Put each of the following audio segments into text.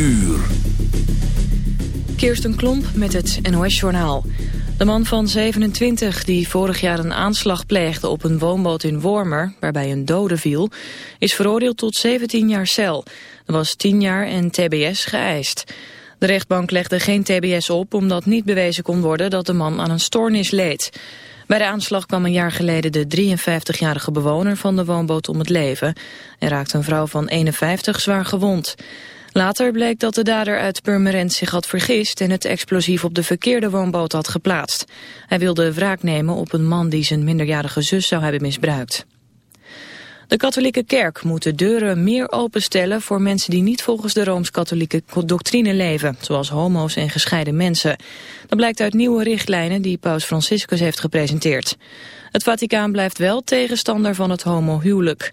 uur. Kirsten Klomp met het NOS-journaal. De man van 27 die vorig jaar een aanslag pleegde op een woonboot in Wormer... waarbij een dode viel, is veroordeeld tot 17 jaar cel. Er was 10 jaar en tbs geëist. De rechtbank legde geen tbs op omdat niet bewezen kon worden... dat de man aan een stoornis leed. Bij de aanslag kwam een jaar geleden de 53-jarige bewoner van de woonboot om het leven... en raakte een vrouw van 51 zwaar gewond... Later bleek dat de dader uit Purmerend zich had vergist en het explosief op de verkeerde woonboot had geplaatst. Hij wilde wraak nemen op een man die zijn minderjarige zus zou hebben misbruikt. De katholieke kerk moet de deuren meer openstellen voor mensen die niet volgens de Rooms-Katholieke doctrine leven, zoals homo's en gescheiden mensen. Dat blijkt uit nieuwe richtlijnen die paus Franciscus heeft gepresenteerd. Het Vaticaan blijft wel tegenstander van het homohuwelijk.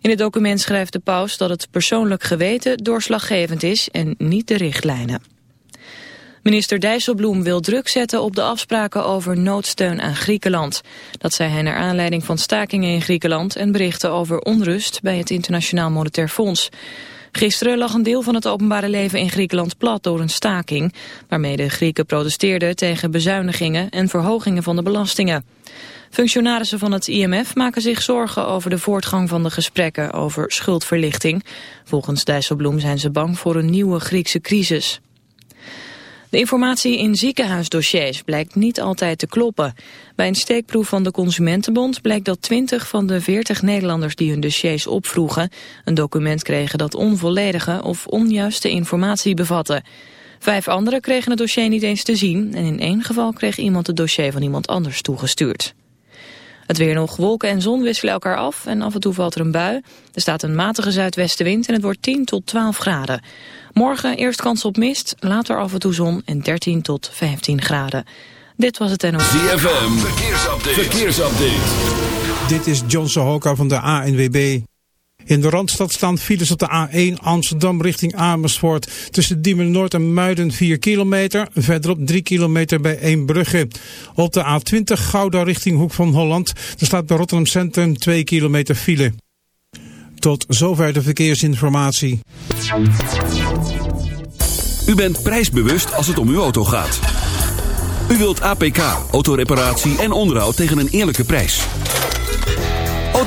In het document schrijft de paus dat het persoonlijk geweten doorslaggevend is en niet de richtlijnen. Minister Dijsselbloem wil druk zetten op de afspraken over noodsteun aan Griekenland. Dat zei hij naar aanleiding van stakingen in Griekenland en berichten over onrust bij het Internationaal Monetair Fonds. Gisteren lag een deel van het openbare leven in Griekenland plat door een staking, waarmee de Grieken protesteerden tegen bezuinigingen en verhogingen van de belastingen. Functionarissen van het IMF maken zich zorgen over de voortgang van de gesprekken over schuldverlichting. Volgens Dijsselbloem zijn ze bang voor een nieuwe Griekse crisis. De informatie in ziekenhuisdossiers blijkt niet altijd te kloppen. Bij een steekproef van de Consumentenbond blijkt dat 20 van de 40 Nederlanders die hun dossiers opvroegen... een document kregen dat onvolledige of onjuiste informatie bevatte. Vijf anderen kregen het dossier niet eens te zien... en in één geval kreeg iemand het dossier van iemand anders toegestuurd. Het weer nog. Wolken en zon wisselen elkaar af en af en toe valt er een bui. Er staat een matige zuidwestenwind en het wordt 10 tot 12 graden. Morgen eerst kans op mist, later af en toe zon en 13 tot 15 graden. Dit was het NOS. ZFM, verkeersupdate. verkeersupdate. Dit is John Sohoka van de ANWB. In de Randstad staan files op de A1 Amsterdam richting Amersfoort. Tussen Diemen Noord en Muiden 4 kilometer. Verderop 3 kilometer bij Eembrugge. Op de A20 Gouda richting Hoek van Holland. Er staat bij Rotterdam Centrum 2 kilometer file. Tot zover de verkeersinformatie. U bent prijsbewust als het om uw auto gaat. U wilt APK, autoreparatie en onderhoud tegen een eerlijke prijs.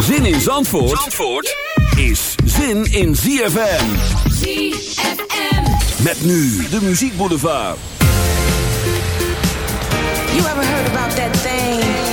Zin in Zandvoort, Zandvoort is zin in ZFM. ZFM. Met nu de Muziek Boulevard. You ever heard about that thing?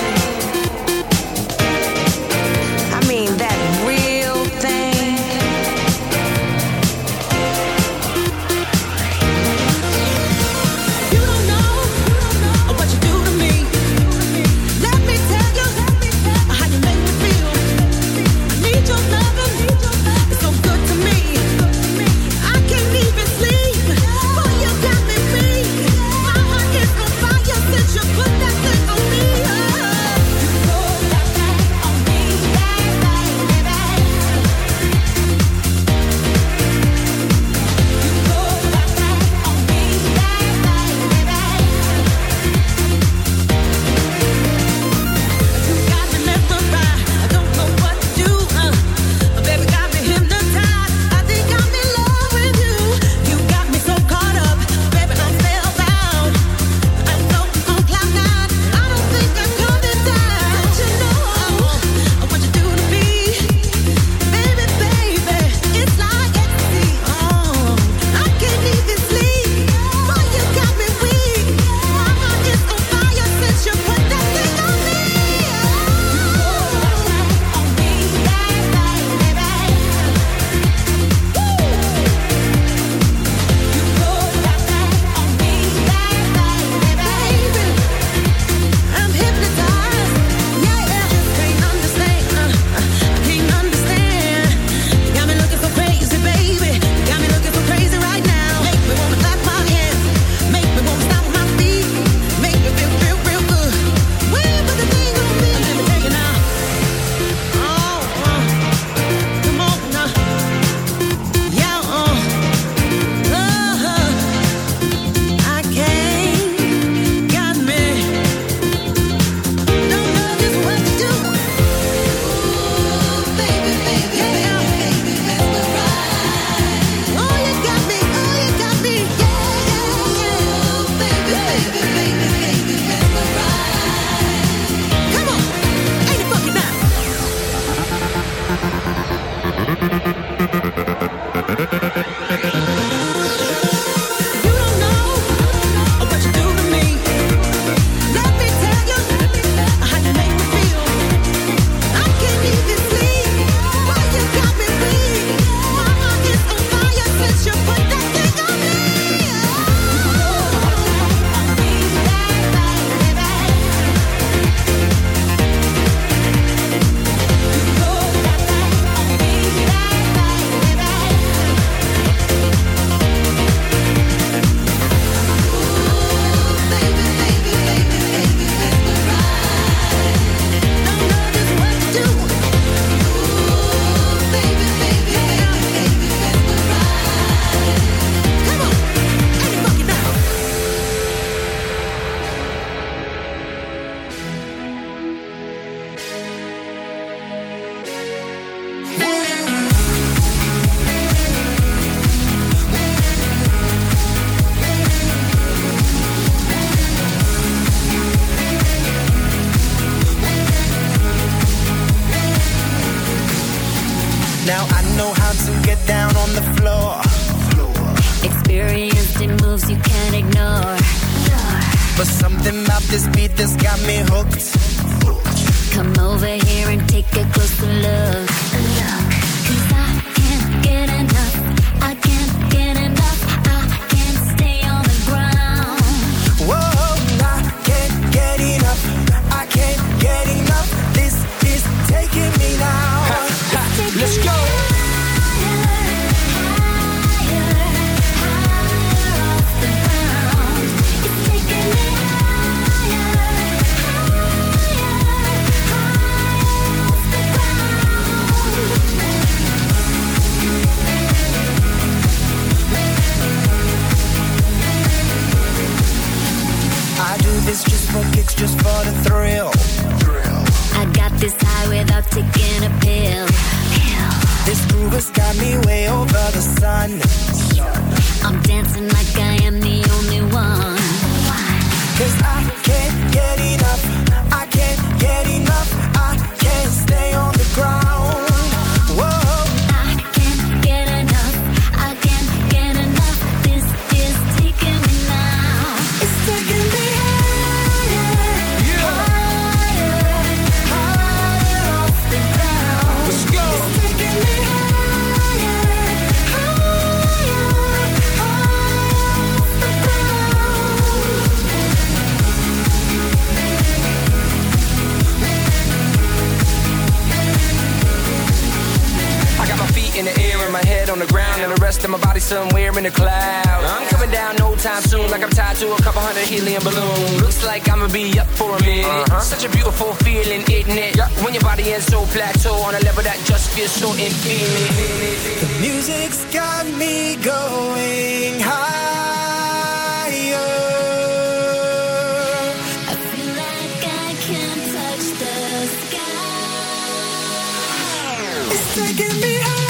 Taking me higher,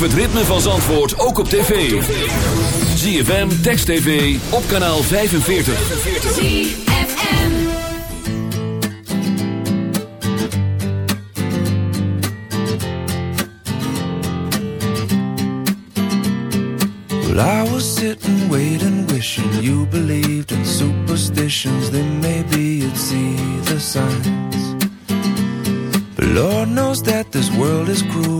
Beleef het ritme van Zandvoort ook op tv. ZFM, Text TV, op kanaal 45. Well, I was sitting, waiting, wishing you believed in superstitions. Then maybe you'd see the signs. But Lord knows that this world is cruel,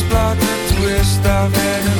this blood twist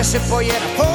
que se poi era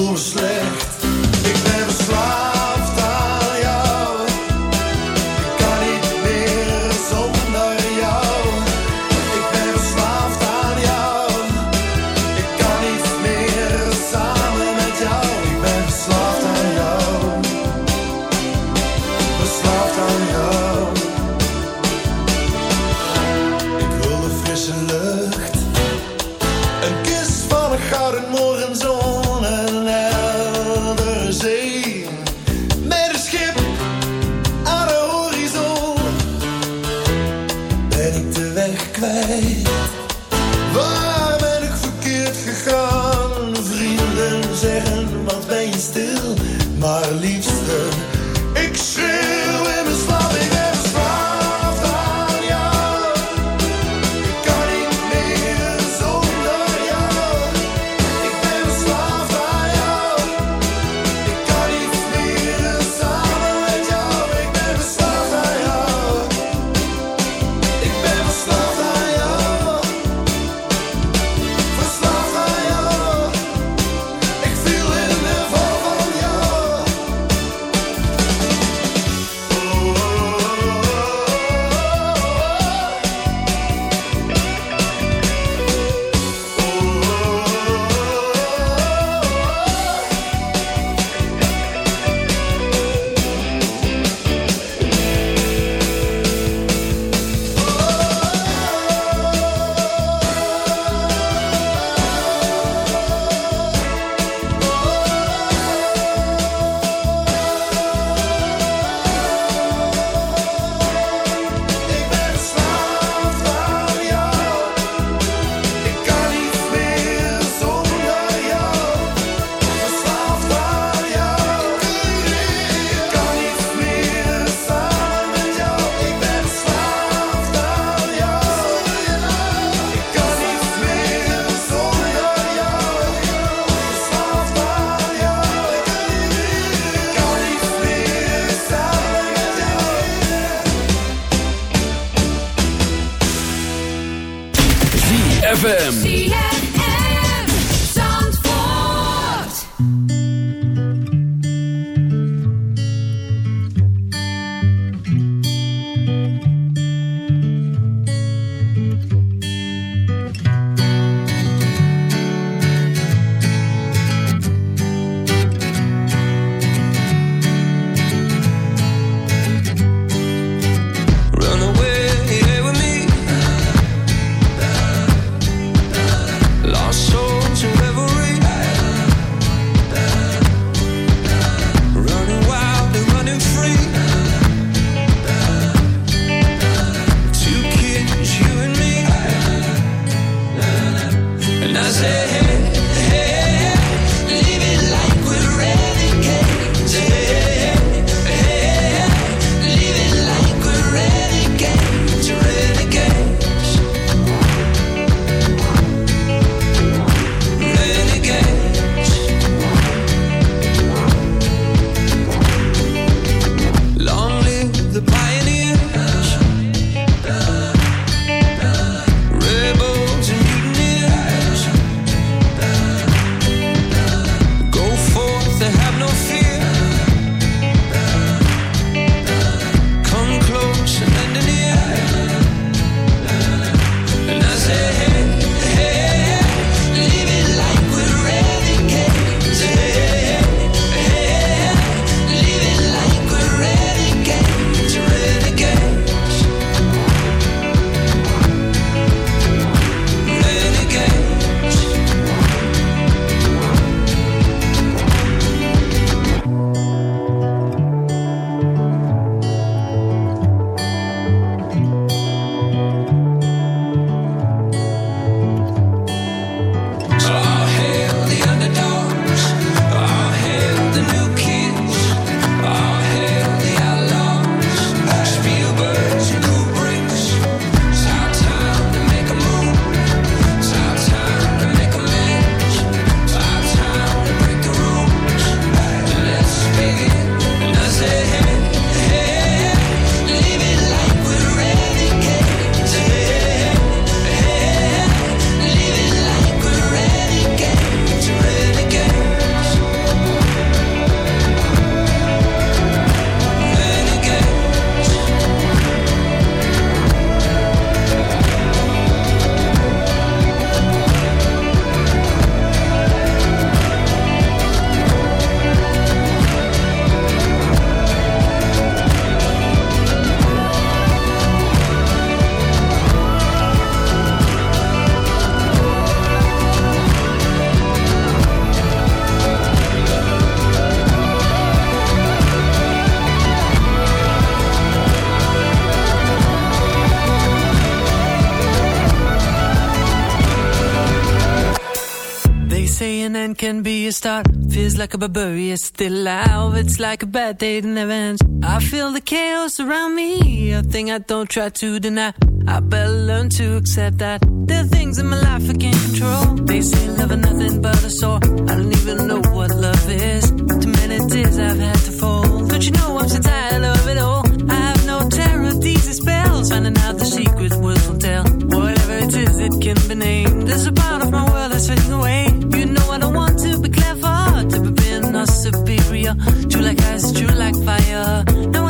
for a. End can be a start. Feels like a barbarian still alive. It's like a bad day that never ends. I feel the chaos around me. A thing I don't try to deny. I better learn to accept that. There are things in my life I can't control. They say love is nothing but a sore. I don't even know what love is. Too many tears I've had to fold. Don't you know I'm so tired of it all? I have no terror of these spells. Finding out It's true like fire. No,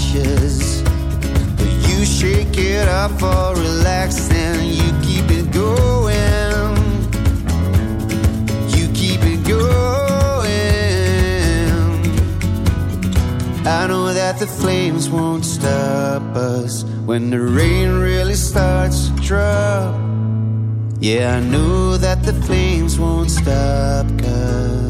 ashes. But you shake it up or relax and you keep it going. You keep it going. I know that the flames won't stop us when the rain really starts to drop. Yeah, I know that the flames won't stop us.